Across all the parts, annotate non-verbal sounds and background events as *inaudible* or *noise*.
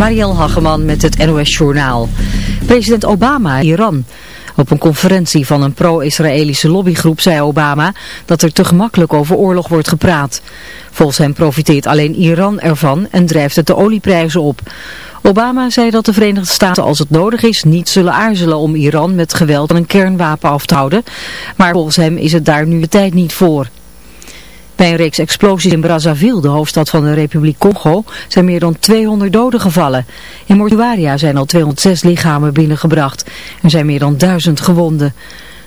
Marielle Hageman met het NOS Journaal. President Obama, Iran. Op een conferentie van een pro-Israëlische lobbygroep zei Obama dat er te gemakkelijk over oorlog wordt gepraat. Volgens hem profiteert alleen Iran ervan en drijft het de olieprijzen op. Obama zei dat de Verenigde Staten als het nodig is niet zullen aarzelen om Iran met geweld een kernwapen af te houden. Maar volgens hem is het daar nu de tijd niet voor. Bij een reeks explosies in Brazzaville, de hoofdstad van de Republiek Congo, zijn meer dan 200 doden gevallen. In mortuaria zijn al 206 lichamen binnengebracht. Er zijn meer dan 1000 gewonden.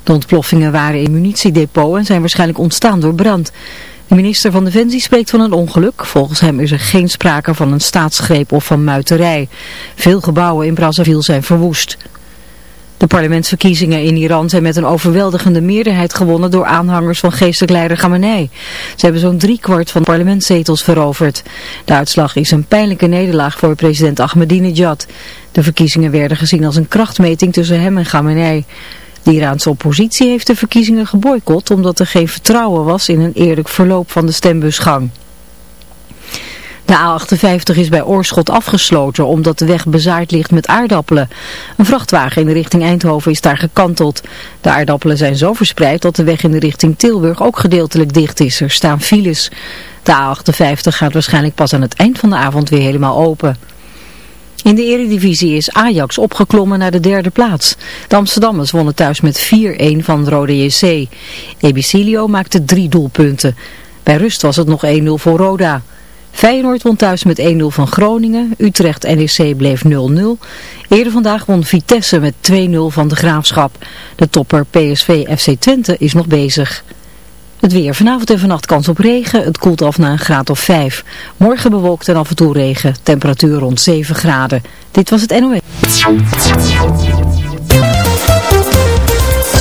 De ontploffingen waren in munitiedepot en zijn waarschijnlijk ontstaan door brand. De minister van Defensie spreekt van een ongeluk. Volgens hem is er geen sprake van een staatsgreep of van muiterij. Veel gebouwen in Brazzaville zijn verwoest. De parlementsverkiezingen in Iran zijn met een overweldigende meerderheid gewonnen door aanhangers van geestelijk leider Khamenei. Ze hebben zo'n driekwart van de parlementszetels veroverd. De uitslag is een pijnlijke nederlaag voor president Ahmadinejad. De verkiezingen werden gezien als een krachtmeting tussen hem en Khamenei. De Iraanse oppositie heeft de verkiezingen geboycott omdat er geen vertrouwen was in een eerlijk verloop van de stembusgang. De A58 is bij Oorschot afgesloten omdat de weg bezaaid ligt met aardappelen. Een vrachtwagen in de richting Eindhoven is daar gekanteld. De aardappelen zijn zo verspreid dat de weg in de richting Tilburg ook gedeeltelijk dicht is. Er staan files. De A58 gaat waarschijnlijk pas aan het eind van de avond weer helemaal open. In de eredivisie is Ajax opgeklommen naar de derde plaats. De Amsterdammers wonnen thuis met 4-1 van Rode JC. Ebicilio maakte drie doelpunten. Bij rust was het nog 1-0 voor Roda. Feyenoord won thuis met 1-0 van Groningen. Utrecht NEC bleef 0-0. Eerder vandaag won Vitesse met 2-0 van de Graafschap. De topper PSV FC Twente is nog bezig. Het weer. Vanavond en vannacht kans op regen. Het koelt af naar een graad of 5. Morgen bewolkt en af en toe regen. Temperatuur rond 7 graden. Dit was het NOS.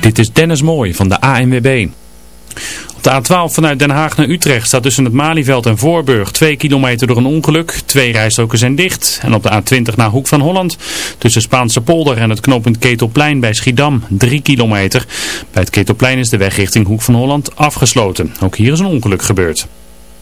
Dit is Dennis Mooi van de ANWB. Op de A12 vanuit Den Haag naar Utrecht staat tussen het Malieveld en Voorburg 2 kilometer door een ongeluk. Twee rijstroken zijn dicht. En op de A20 naar Hoek van Holland tussen Spaanse polder en het knooppunt Ketelplein bij Schiedam 3 kilometer. Bij het Ketelplein is de weg richting Hoek van Holland afgesloten. Ook hier is een ongeluk gebeurd.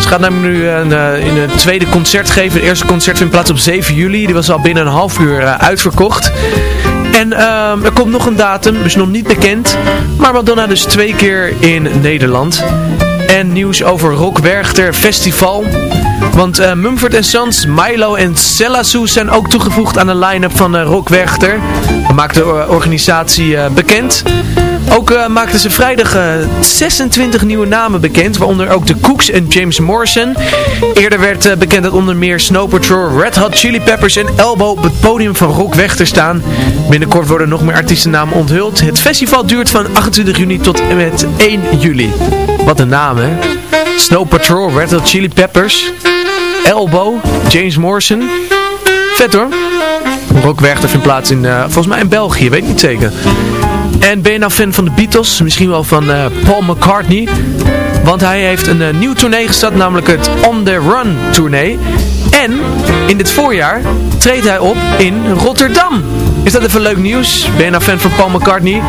Ze gaat namelijk nu een, eh, in een tweede concert geven. Het eerste concert vindt plaats op 7 juli. Die was al binnen een half uur eh, uitverkocht. En ehm, er komt nog een datum, dus nog niet bekend. Maar Madonna dus twee keer in Nederland. En nieuws over Rock Werchter Festival. Want eh, Mumford Sons, Milo en Selassou zijn ook toegevoegd aan de line-up van eh, Rock Werchter. Dat maakt de eh, organisatie bekend. Ook maakten ze vrijdag eh, 26 nieuwe namen bekend, waaronder ook de Cooks en James Morrison. Eerder werd bekend dat onder meer Snow Patrol, Red Hot Chili Peppers en Elbow op het podium van Rock Weg staan. Binnenkort worden nog meer artiestennamen onthuld. Het festival duurt van 28 juni tot en met 1 juli. Wat een naam hè. Snow Patrol, Red Hot Chili Peppers, Elbow, James Morrison. Vet hoor. Rock Werchter vindt plaats in, eh, volgens mij in België, weet ik niet zeker. En ben je nou fan van de Beatles? Misschien wel van eh, Paul McCartney. Want hij heeft een eh, nieuw tournee gestart, namelijk het On The Run tournee. En in dit voorjaar treedt hij op in Rotterdam. Is dat even leuk nieuws? Ben je nou fan van Paul McCartney?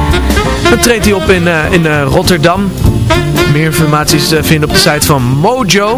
Dan treedt hij op in, in Rotterdam. Meer informatie is vinden op de site van Mojo.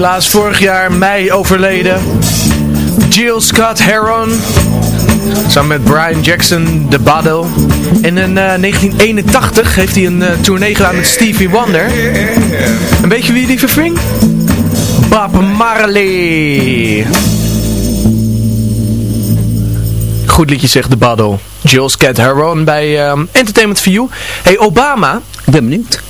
helaas vorig jaar mei overleden. Jill Scott Heron. Samen met Brian Jackson, The Battle. En in 1981 eh, heeft hij een eh, tournee gedaan met Stevie Wonder. En weet je wie die verving? Bob Marley. Goed liedje zegt The Battle. Jill Scott Heron bij eh, Entertainment for You. Hey Obama. Ik ben benieuwd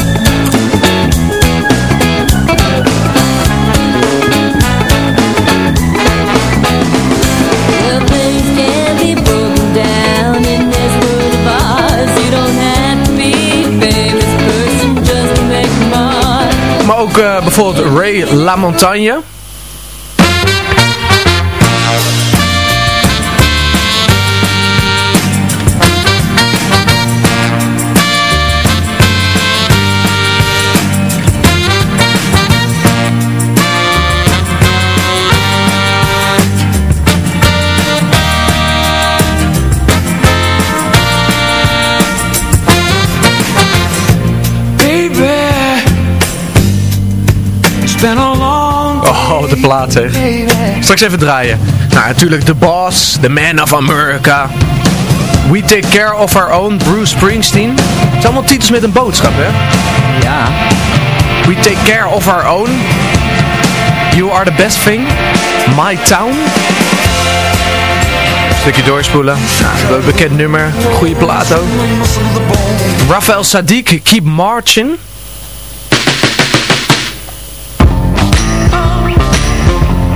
Maar ook eh, bijvoorbeeld Ray LaMontagne. Oh, de plaat zeg. Straks even draaien. Nou, natuurlijk The Boss, The Man of America. We Take Care of Our Own, Bruce Springsteen. Het zijn allemaal titels met een boodschap, hè? Ja. We Take Care of Our Own. You Are The Best Thing. My Town. Stukje doorspoelen. Nou, bekend nummer. Goede plaat ook. Rafael Sadiq, Keep Marching.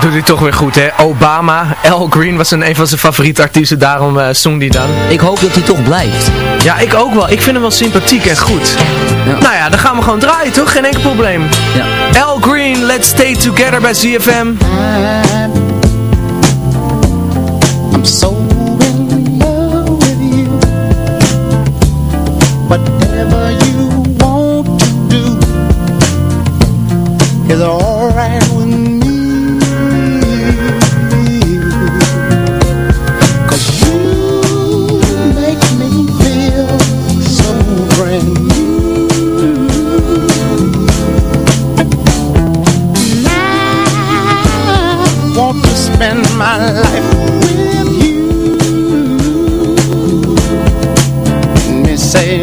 Dat doet hij toch weer goed, hè? Obama, Al Green was een, een van zijn favoriete artiesten, daarom eh zong hij dan. Ik hoop dat hij toch blijft. Ja, ik ook wel. Ik vind hem wel sympathiek en goed. Ja. Nou ja, dan gaan we gewoon draaien, toch? Geen enkel probleem. Ja. Al Green, Let's Stay Together bij ZFM. I'm so spend my life with you. Me say,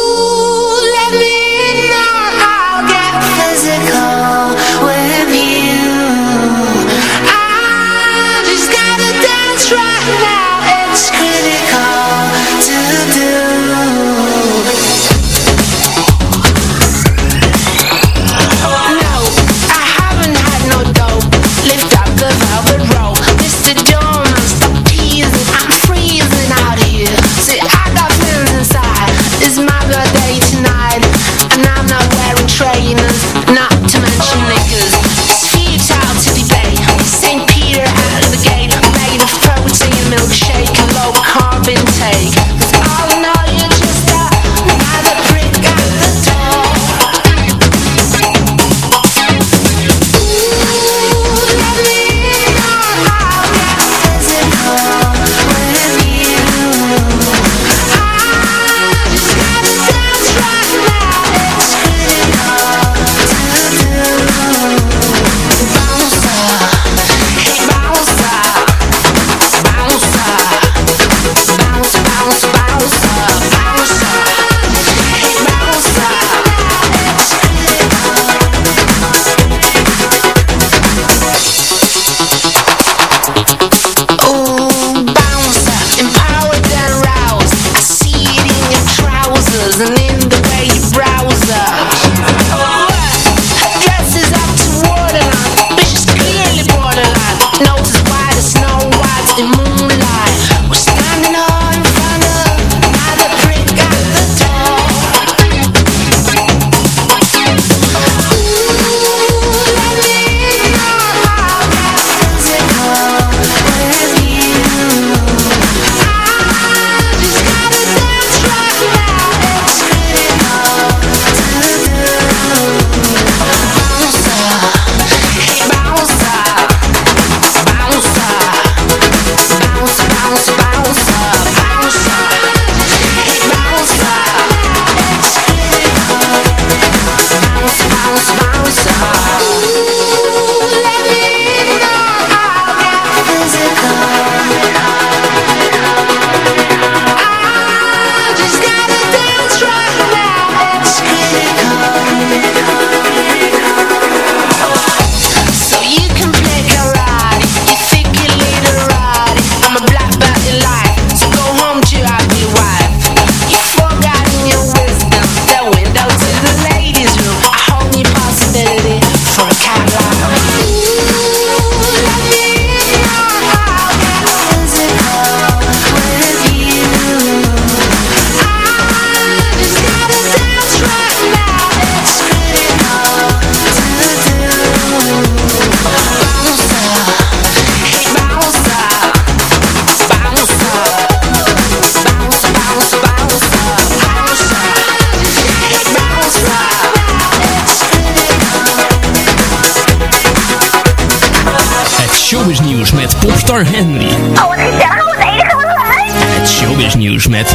Met popstar Henry.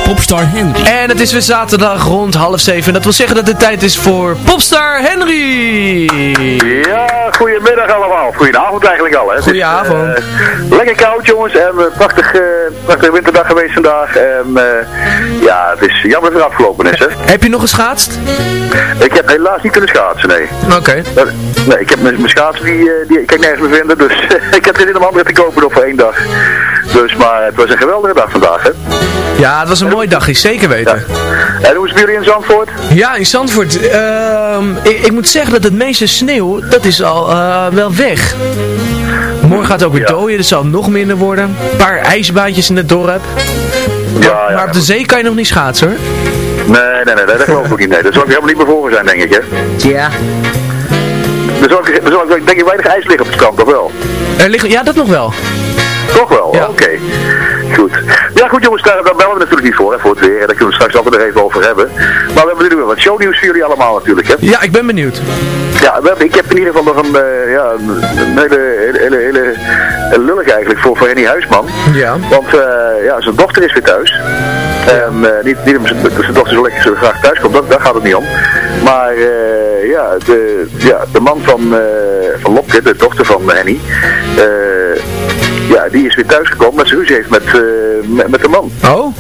Popstar Henry. En het is weer zaterdag rond half zeven. Dat wil zeggen dat het tijd is voor Popstar Henry. Ja, goedemiddag allemaal. Goedenavond eigenlijk al. Hè. Goedenavond. Is, eh, lekker koud jongens en een prachtig, eh, prachtige winterdag geweest vandaag. En eh, ja, het is jammer dat het afgelopen is. Hè. Heb je nog geschaatst? Ik heb helaas niet kunnen schaatsen, nee. Oké. Eh, Nee, ik heb mijn schaatsen, die, eh, die kan ik nergens meer vinden. Dus *laughs* ik heb er in om andere te kopen nog voor één dag. Dus, maar het was een geweldige dag vandaag, hè. Ja, het was een mooi dagje, zeker weten. En hoe is het jullie in Zandvoort? Ja, in Zandvoort. ehm, ik, ik moet zeggen dat het meeste sneeuw, dat is al eh, wel weg. Morgen gaat het ook weer dooien, dus zal het nog minder worden. Een paar ijsbaantjes in het dorp. Ja, ja. Maar op de zee kan je nog niet schaatsen hoor. Nee, nee, nee, dat geloof ik ook niet. Nee, dat zal ik helemaal niet bevoren zijn, denk ik, hè. Ja. Er zal, er zal denk ik weinig ijs liggen op het strand, of wel? Er liggen, ja, dat nog wel. Toch wel? Oké. Goed. Ja goed jongens, daar, daar bellen we natuurlijk niet voor, hè, voor het weer. Daar kunnen we straks altijd nog even over hebben. Maar we hebben nu weer wat shownieuws voor jullie allemaal natuurlijk, hè. Ja, ik ben benieuwd. Ja, we hebben, ik heb in ieder geval nog een, eh, ja, een, hele, hele, hele, lullig eigenlijk voor, voor Henny Huisman. Ja. Want eh, ja, zijn dochter is weer thuis. En eh, niet, niet omdat zijn, dochter zo lekker zo graag thuis komt, dat, daar gaat het niet om. Maar ja, de, ja, de man van, van Lopke, de dochter van Henny, eh, ja, die is weer thuisgekomen met zijn ruzie heeft met, eh, met, met de man. Oh?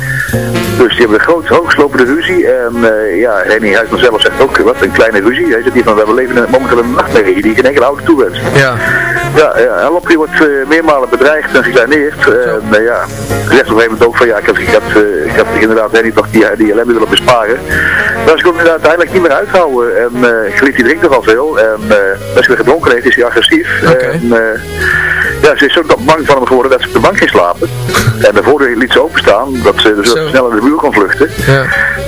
Dus die hebben een groot, hoogslopende ruzie. En eh, ja, Henny Huisman zelf zegt ook, wat een kleine ruzie. Hij zegt hier van, we leven momenteel een nachtmerrie die geen enkele oude toewenst. Ja. Ja, ja en Lopke wordt eh, meermalen bedreigd en gekleineerd. En ja, hij zegt op een gegeven moment ook van, ja, ik had, ik eh, ik inderdaad Henny toch die, die ellende willen besparen. Maar ze kon hem uiteindelijk niet meer uithouden. En uh, Griet die drinkt nogal veel. En als hij weer gedronken heeft, is hij agressief. En eh, ja, ze is zo bang van hem geworden dat ze op de bank ging slapen. *laughs* en de voordeur liet ze openstaan, dat ze dus Zo. snel in de muur kon vluchten. Ja.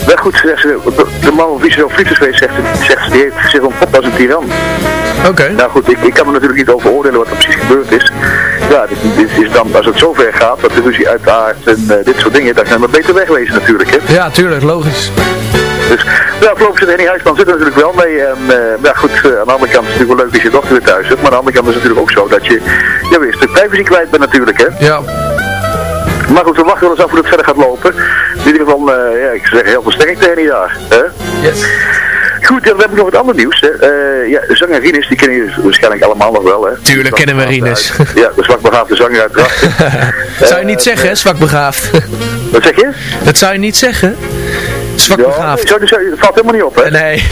Maar goed, zegt ze, de, man op wie ze geweest, zegt, ze- zegt ze, die heeft zich ontpopt als een tiran. Oké. Nou goed, ik, ik kan me natuurlijk niet over oordelen wat er precies gebeurd is. Ja, dit, dit is dan, als het zover gaat, dat de ruzie uitaard en eh, dit soort dingen, dan kan we beter wegwezen natuurlijk, hè. Ja, tuurlijk, logisch. Dus, ja, voorlopig zit Henny Huisman zit er natuurlijk wel mee. En, eh, ja, goed, eh, aan de andere kant is het natuurlijk wel leuk dat je dochter weer thuis hebt. Maar aan de andere kant is het natuurlijk ook zo dat je, ja, weer een stuk privacy kwijt bent natuurlijk, hè. Ja. Maar goed, we wachten wel eens af hoe het verder gaat lopen. In ieder geval, eh, ja, ik zeg heel veel sterkte Henny daar, hè. Yes. Goed, dan heb ik nog wat ander nieuws. Hè. Eh, ja, zanger Rinus, die kennen jullie waarschijnlijk allemaal nog wel. Hè. Tuurlijk kennen we Rinus. Ja, de zwakbegaafde zanger uit Drachten. *laughs* zou je niet zeggen, hè, zwak begaafd. Wat zeg je? Dat zou je niet zeggen. Zwak Ja, nee, zo, zo, dat valt helemaal niet op, hè? Nee.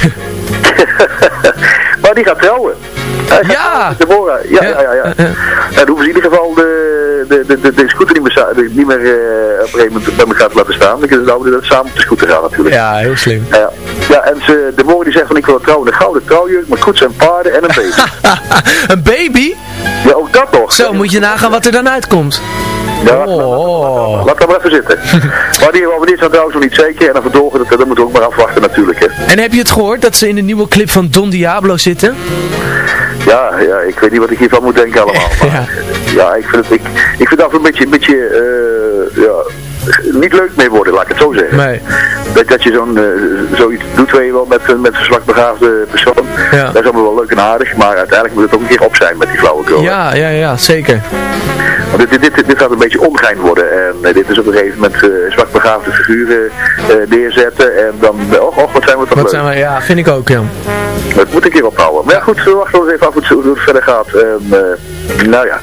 *laughs* maar die gaat trouwen. Hij gaat trouwen met Deborah. Ja, ja, ja. ja. En dan hoeven ze in ieder geval de, de, de, de, de scooter niet meer, niet meer eh, op een gegeven moment bij elkaar te laten staan. Dan kunnen ze nou dat samen op de scooter gaan natuurlijk. Ja, heel slim. Ja, ja en ze, Deborah die zegt van ik wil trouwen een gouden trouwjurk met koets en paarden en een baby. *laughs* Een baby? Ja, ook dat nog. Zo, moet je nagaan wat er dan uitkomt. Ja, Oh. laat dat maar even zitten. *laughs* maar die over dit zijn trouwens nog niet zeker. En dan verdorgen, dat, dat moeten we ook maar afwachten natuurlijk. Hè. En heb je het gehoord dat ze in de nieuwe clip van Don Diablo zitten? Ja, ja, ik weet niet wat ik hiervan moet denken allemaal. *laughs* Maar, ja. ik vind het, ik, ik vind dat een beetje, een beetje eh, niet leuk mee worden, laat ik het zo zeggen. Nee. Dat, dat je zo'n, eh, zoiets doet, weet je wel, met, een- met een zwakbegaafde persoon. Ja. Dat is allemaal wel leuk en aardig, maar uiteindelijk moet het ook een keer op zijn met die flauwekul. Ja, ja, ja, zeker. Want dit, dit, dit, dit gaat een beetje ongein worden. En eh, dit is op een gegeven moment eh, zwakbegaafde figuren eh, neerzetten. En dan, eh, och, och, wat zijn we toch Wat leuk. zijn we, ja, vind ik ook, ja. Dat moet een keer ophouden. Maar ja, goed, we wachten wel eens even af hoe het, hoe het verder gaat. En, eh, nou ja,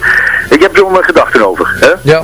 ik heb zo'n uh, gedachten over. Hè? Ja.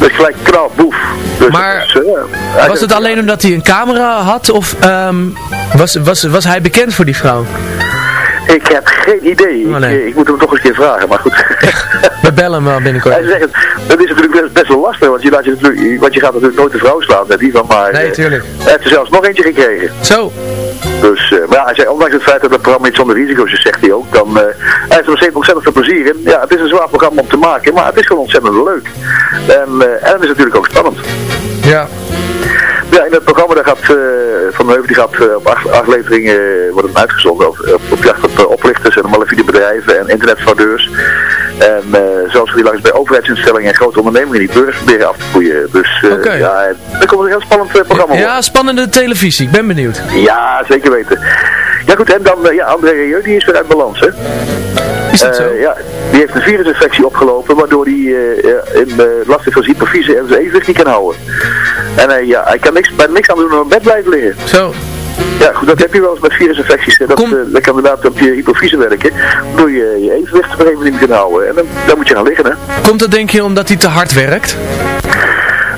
*laughs* Dus gelijk knal, boef. Dus Maar dat was, eh, Was het alleen omdat hij een camera had of ehm, was, was, was hij bekend voor die vrouw? Ik heb geen idee. Oh, ik, nee. eh, ik moet hem toch eens een keer vragen, maar goed. *laughs* We bellen hem wel binnenkort. Hij zegt, dat is natuurlijk best, wel lastig, want je, laat je, natuurlijk, want je gaat natuurlijk nooit de vrouw slaan, hè, die van maar. Nee, eh, tuurlijk. Hij heeft er zelfs nog eentje gekregen. Zo. Dus, eh, maar ja, hij zei, ondanks het feit dat het programma niet zonder risico's is, zegt hij ook, dan, eh, hij heeft er nog steeds ontzettend veel plezier in. Ja, het is een zwaar programma om te maken, maar het is gewoon ontzettend leuk. En, en het is natuurlijk ook spannend. Ja. Ja, in het programma daar gaat eh, Van de Heuvel die gaat eh, op acht afleveringen eh, wordt het uitgezonden op, op, op jacht op oplichters en malafide bedrijven en internetfraudeurs. En eh zelfs die langs bij overheidsinstellingen en grote ondernemingen die burgers proberen af te koeien. Dus Oké. ja, er komt een heel spannend programma op. Ja, spannende televisie. Ik ben benieuwd. Ja, zeker weten. Ja goed, en dan, ja, André Rieu, die is weer uit balans, hè? Is dat zo? Ja, die heeft een virusinfectie opgelopen, waardoor hij in uh, last heeft van hypofyse en zijn evenwicht niet kan houden. En eh, ja, hij kan niks, bij niks aan doen dan in bed blijven liggen. Zo. Ja, goed, dat heb je wel eens met virusinfecties. hè. Dat, Kom- eh, dat kan inderdaad op je hypofyse werken, waardoor je je evenwicht op een gegeven moment kan houden. En dan, dan moet je gaan liggen, hè. Komt dat denk je omdat hij te hard werkt?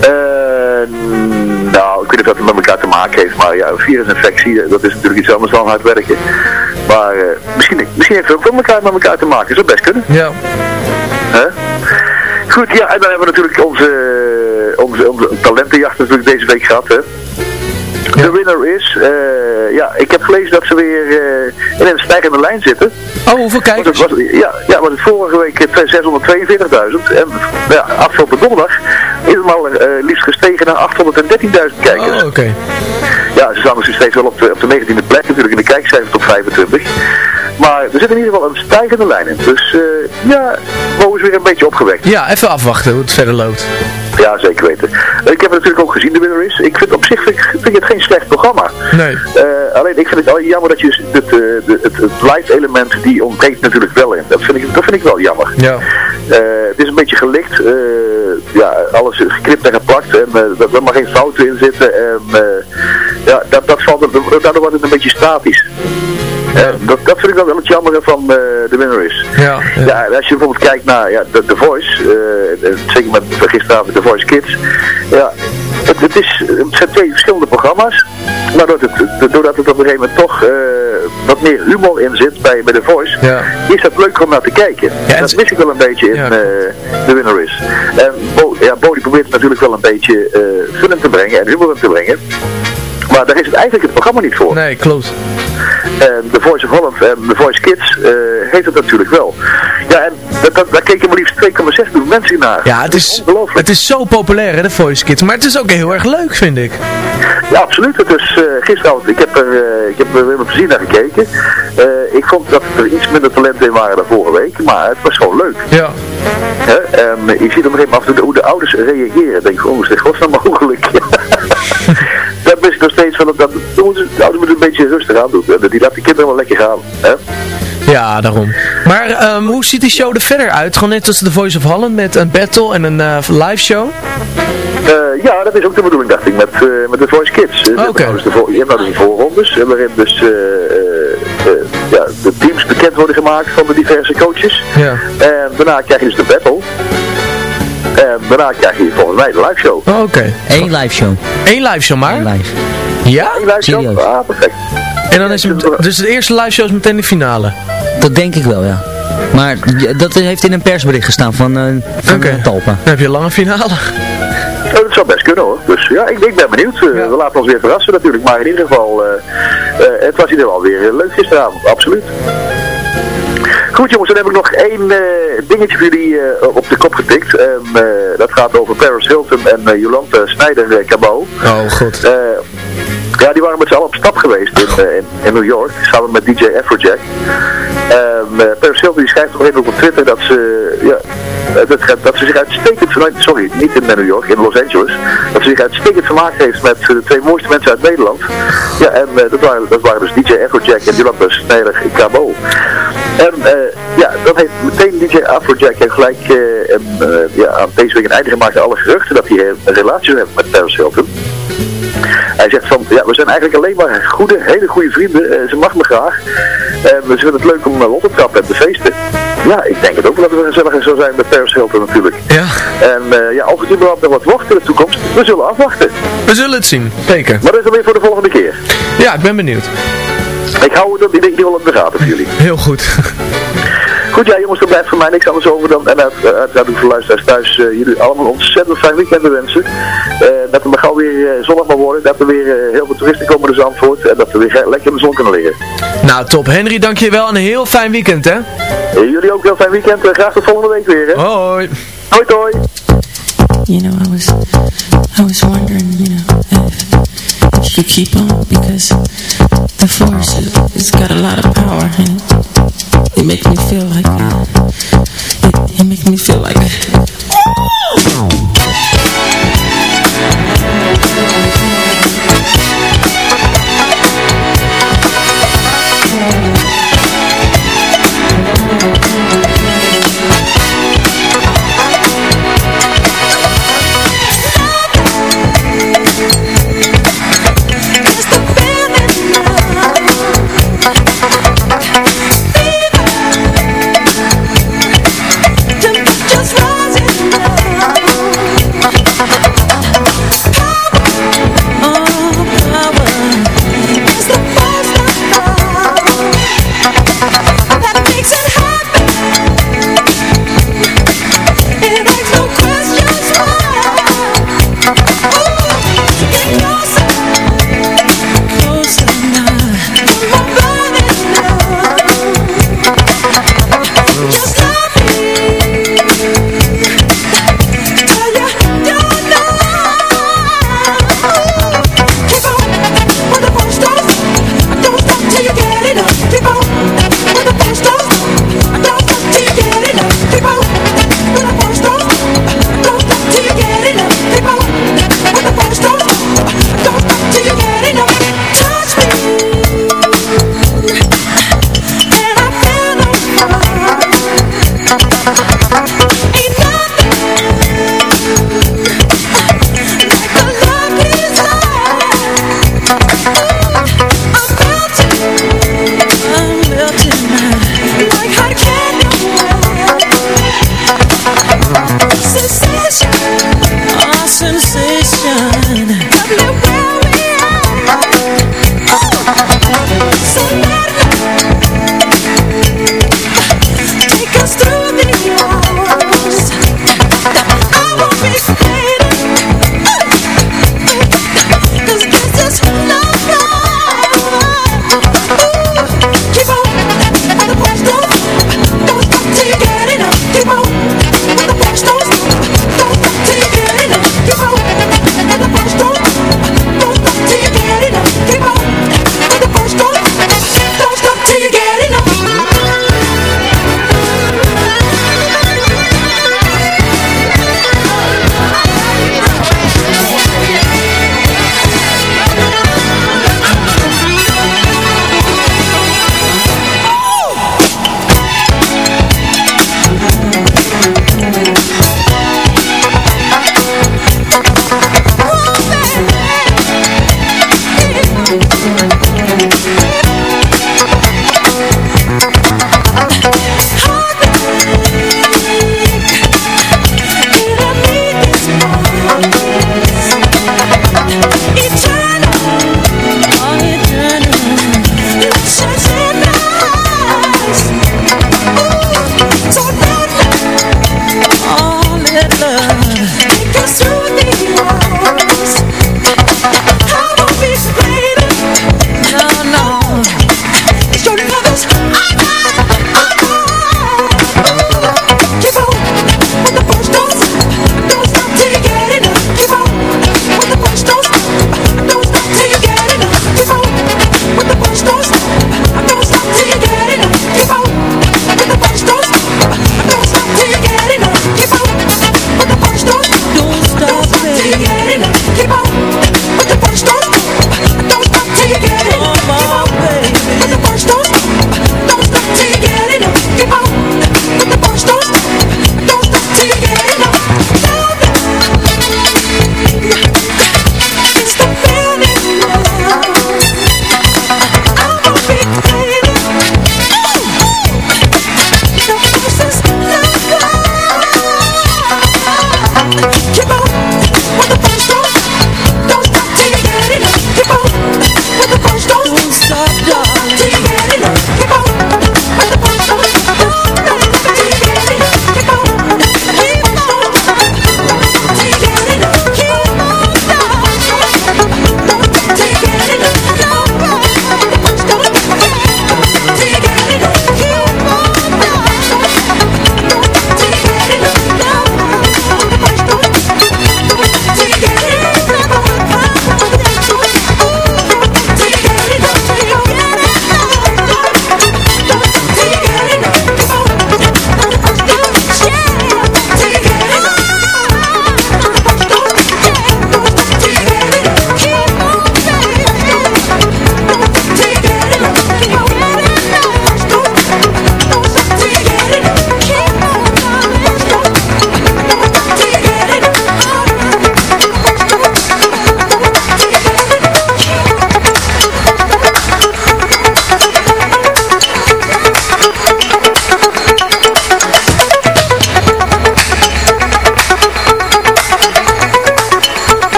Eh, nou, ik weet niet of dat het met elkaar te maken heeft, maar ja, een virusinfectie, dat is natuurlijk iets anders dan hard werken. Maar misschien, misschien heeft het ook wel elkaar met elkaar te maken, dat zou best kunnen. Ja. Hè? Goed, ja, en dan hebben we natuurlijk onze, onze, onze talentenjacht natuurlijk deze week gehad, hè. De winner is, eh, ja, ik heb gelezen dat ze weer eh, in een stijgende lijn zitten. Oh, hoeveel kijkers? was, ja, ja, was het vorige week eh, 642.000 en ja, afgelopen donderdag is het maar eh, liefst gestegen naar 813.000 kijkers. Oh, oké. Ja, ze staan dus steeds wel op de, op de 19e plek natuurlijk in de kijkcijfers tot 25. Maar er zit in ieder geval een stijgende lijn in. Dus eh, ja, Mo is weer een beetje opgewekt. Ja, even afwachten hoe het verder loopt. Ja, zeker weten. Ik heb het natuurlijk ook gezien, de winner is. Ik vind op zich vind ik, vind ik het geen slecht programma. Nee. Eh, alleen ik vind het alleen jammer dat je het, eh, de, het, het live element, die ontbreekt natuurlijk wel in. Dat vind ik, dat vind ik wel jammer. Ja. Het is een beetje gelikt. ja, alles geknipt en geplakt. En dat er maar geen fouten in zitten. En ja, dat, dat valt, daardoor wordt het een beetje statisch. Ja. dat, dat vind ik wel wel het jammer van uh, de winner is. Ja, ja. ja, als je bijvoorbeeld kijkt naar ja, The, The Voice, uh, zeker met gisteravond The Voice Kids. Ja, het, het, is, het zijn twee verschillende programma's. Maar doordat het, doordat het op een gegeven moment toch uh, wat meer humor in zit bij, bij The Voice, ja. is dat leuk om naar te kijken. Dat mis ik wel een beetje in. The Winner is. En Bo, ja, Bodie probeert natuurlijk wel een beetje in te brengen en humor in te brengen. Maar daar is het eigenlijk het programma niet voor. Nee, klopt. En The Voice of Holland en The Voice Kids uh, heeft het natuurlijk wel. Ja, en dat, dat, daar keken maar liefst 2,6 miljoen mensen naar. Ja, het is, het is zo populair hè, de Voice Kids. Maar het is ook heel erg leuk, vind ik. Ja, absoluut. Het is uh, gisteravond, ik heb er, uh, ik heb er weer met plezier naar gekeken. ik vond dat er iets minder talenten in waren dan vorige week, maar het was gewoon leuk. Ja. Hè? Um, je ziet op een gegeven moment hoe de ouders reageren. Denk ik, oh, is dit godsnaam mogelijk? *laughs* *laughs* dat is nog steeds van, dat, dat, de ouders moeten een beetje rustig aan doen. Die laten de kinderen wel lekker gaan. Hè? Ja, daarom. Maar um, hoe ziet die show er verder uit? Gewoon net als The Voice of Holland met een battle en een uh, live show? Uh, ja, dat is ook de bedoeling, dacht ik, met, uh, met The Voice Kids. Oké. Okay. Dus je hebt nou dus die voorrondes, waarin dus ja, de teams bekend worden gemaakt van de diverse coaches. Ja. En daarna krijg je dus de battle. En daarna krijg je volgens mij de live show. Oh, Oké. Okay. Eén live show. Eén live show maar? Eén live. Ja? Eén live show? Serieus? Ah, perfect. En dan is het, dus de eerste live show is meteen de finale? Dat denk ik wel, ja. Maar dat heeft in een persbericht gestaan van, uh, van okay. Talpa. Dan heb je een lange finale. Ja, dat zou best kunnen hoor. Dus ja, ik, ik ben benieuwd. Uh, ja. We laten ons weer verrassen natuurlijk. Maar in ieder geval, uh, het was in ieder geval weer leuk gisteravond. Absoluut. Goed jongens, dan heb ik nog één uh, dingetje voor jullie uh, op de kop getikt. En, uh, dat gaat over Paris Hilton en Jolante Snijder-Cabot. Oh god. ja, die waren met z'n allen op stap geweest in, in, in, New York, samen met DJ Afrojack. En Paris Hilton die schrijft op een op Twitter dat ze, ja, dat, dat ze zich uitstekend, sorry, niet in New York, in Los Angeles, dat ze zich uitstekend vermaakt heeft met de twee mooiste mensen uit Nederland. Ja, en dat, waren, dat waren dus DJ Afrojack en Jolante Snijder-Cabot. En uh, ja, dan heeft meteen DJ Afrojack en gelijk uh, uh, ja, aan deze week een einde gemaakt aan alle geruchten dat hij een relatie heeft met Paris Hilton. Hij zegt van, ja, we zijn eigenlijk alleen maar goede, hele goede vrienden. ze mag me graag. En we vinden het leuk om rond te trappen en te feesten. Ja, ik denk het ook dat we gezelliger zou zijn met Paris Hilton natuurlijk. Ja. En ja, of het überhaupt nog wat wordt in de toekomst, we zullen afwachten. We zullen het zien, zeker. Maar dat is dan weer voor de volgende keer. Ja, ik ben benieuwd. Ik hou het in ieder geval op de gaten voor jullie. Heel goed. Goed, ja jongens, er blijft voor mij niks anders over dan, en uiteraard ook voor luisteraars thuis, uh, jullie allemaal een ontzettend fijn weekend wensen. Uh, dat het maar gauw weer uh, zonnig mag worden, dat er weer heel veel toeristen komen naar Zandvoort en dat we weer lekker in de zon kunnen liggen. Nou top, Henry dankjewel en een heel fijn weekend hè. jullie ook een heel fijn weekend, graag tot volgende week weer hè. Hoi. Hoi hoi. You know, I was, I was wondering, you know, if you could keep on because the force has got a lot of power and it, it makes me feel like it, it makes me feel like Just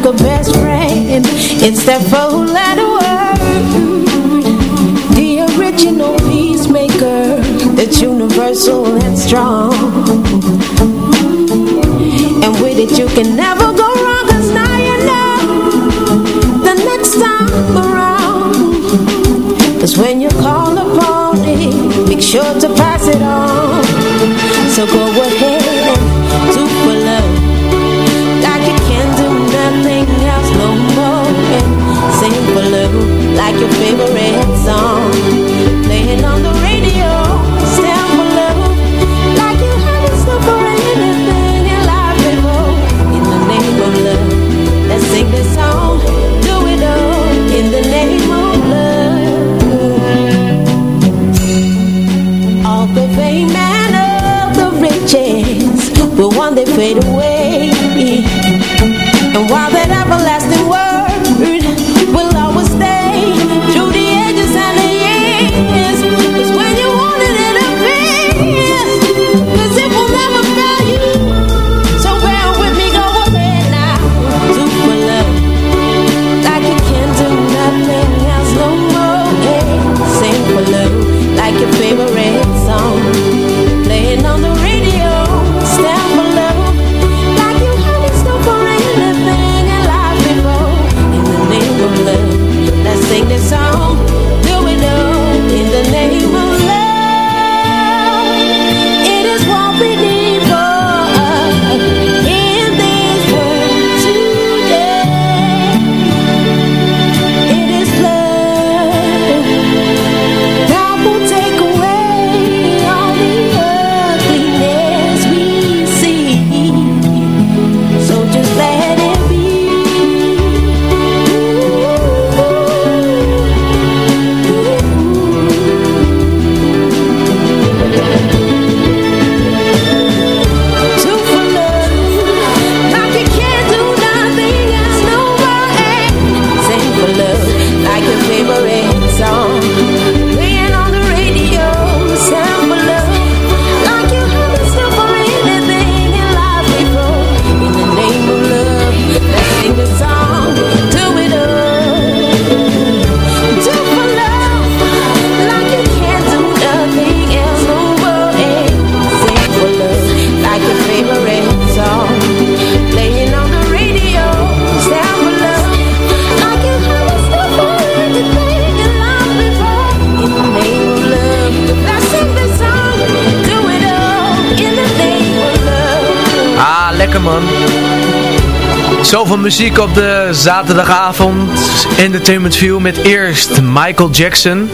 like a best friend. It's that four letter word. The original peacemaker. That's universal and strong. And with it you can never go wrong Cause now you know The next time around Cause when you call upon it Make sure to pass it on So go ahead fade away. And while that everlasting word Zoveel muziek op de zaterdagavond. Entertainment View met eerst Michael Jackson.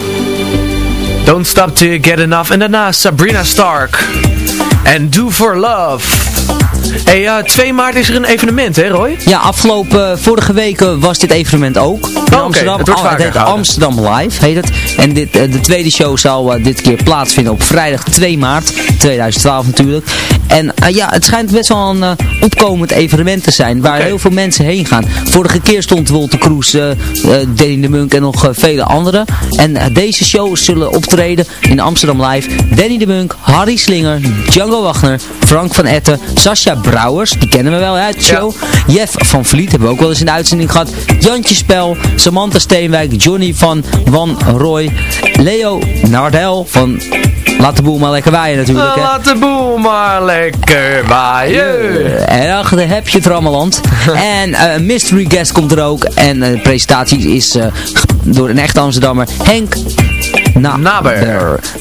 Don't Stop To Get Enough. En daarna Sabrina Stark. En Do For Love. Hey, ja, 2 maart is er een evenement, hè Roy? Ja, afgelopen eh, vorige weken was dit evenement ook. In oké, Amsterdam. het wordt Oh, vaker heet. Amsterdam Live heet het. En dit, eh, de tweede show zal eh, dit keer plaatsvinden op vrijdag 2 maart 2012 natuurlijk. En eh, ja, het schijnt best wel een eh, opkomend evenement te zijn waar heel veel mensen heen gaan. Vorige keer stond Wolter Kroes, Danny de Munk en nog eh, vele anderen. En deze shows zullen optreden in Amsterdam Live. Danny de Munk, Harry Slinger, Django Wagner, Frank van Etten, Sascha Brouwers, die kennen we wel uit de show. Jeff van Vliet hebben we ook wel eens in de uitzending gehad. Jantje Spel, Samantha Steenwijk, Johnny van Van Roy, Leo Nardel van Laat de boel maar lekker waaien natuurlijk. Hè. Laat de boel maar lekker waaien. En achter heb je het Rammeland. en eh, een mystery guest komt er ook. En eh, de presentatie is eh, door een echte Amsterdammer, Henk nou, na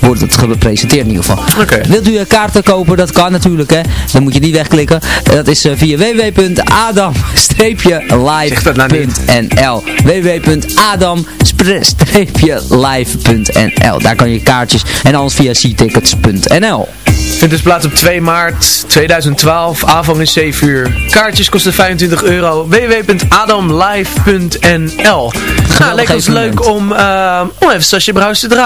wordt het gepresenteerd in ieder geval. Wilt u eh, kaarten kopen? Dat kan natuurlijk, hè. Dan moet je die wegklikken. Dat is eh, via www.adam-live.nl nou www.adam-live.nl Daar kan je kaartjes en alles via ctickets.nl Vindt dus plaats op 2 maart 2012, avond is 7 uur. Kaartjes kosten 25 euro. www.adamlive.nl Nou, lekker leuk om, uh, om even Sasje Brouws te draaien.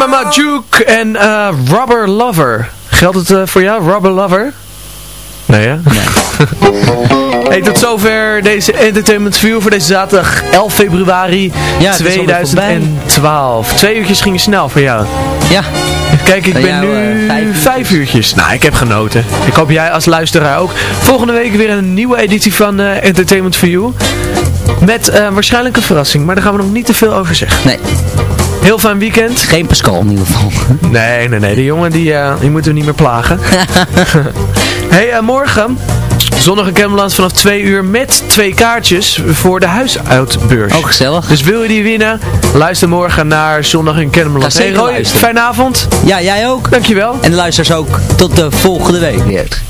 Mama Juke en eh, Rubber Lover. Geldt het eh, voor jou, Rubber Lover? Nee, hè? *laughs* hey, tot zover deze Entertainment View voor deze zaterdag 11 februari Ja, het is alweer 2012. Twee uurtjes gingen snel voor jou. Ja. Kijk, ik ben jou, nu eh, vijf uurtjes. vijf uurtjes. Nou, ik heb genoten. Ik hoop jij als luisteraar ook. Volgende week weer een nieuwe editie van Entertainment for You. Met waarschijnlijk een verrassing, maar daar gaan we nog niet te veel over zeggen. Nee. Heel fijn weekend. Geen Pascal in ieder geval. Nee, nee, nee. De jongen die, eh, die moeten we niet meer plagen. *laughs* hey, eh, morgen... Zondag in Camelot vanaf 2 uur met twee kaartjes voor de huisuitbeurs. Ook gezellig. Dus wil je die winnen? Luister morgen naar Zondag in Camelot. Hey Roy, fijne avond. Ja, jij ook. Dankjewel. En de luisteraars ook. Tot de volgende week